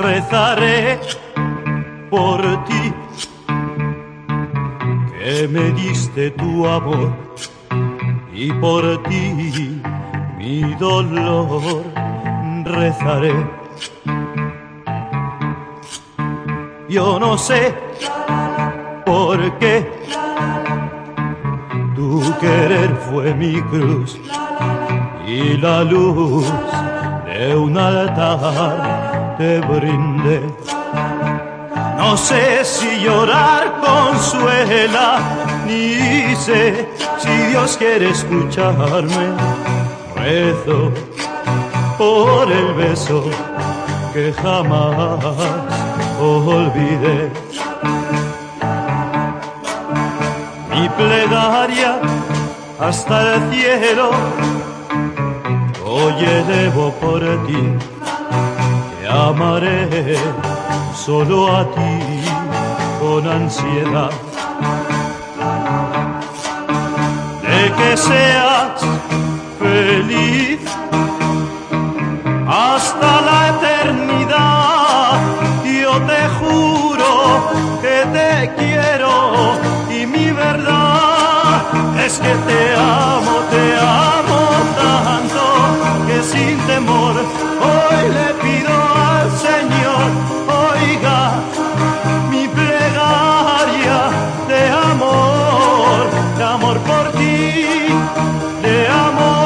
rezaré por ti, que me diste tu amor y por ti mi dolor. Rezaré. Yo no sé por qué tu querer fue mi cruz y la luz de un altar te brindé. No sé si llorar consuela, ni sé si Dios quiere escucharme. Rezo por el beso que jamás olvidé. Mi plegaria hasta el cielo hoy elevo por ti, te amaré solo a ti con ansiedad. De que seas feliz hasta la eternidad, yo te juro que te quiero y mi verdad es que te amo sin temor. Hoy le pido al Señor, oiga mi plegaria de amor, de amor por ti, de amor,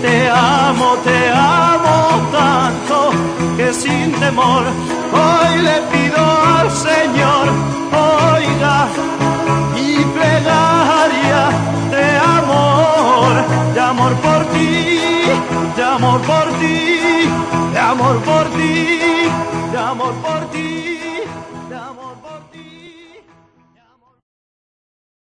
Te amo, te amo tanto que sin temor hoy le pido al Señor, oiga y plegaria de amor, de amor por ti, de amor por ti, de amor por ti, de amor por ti, de amor por ti.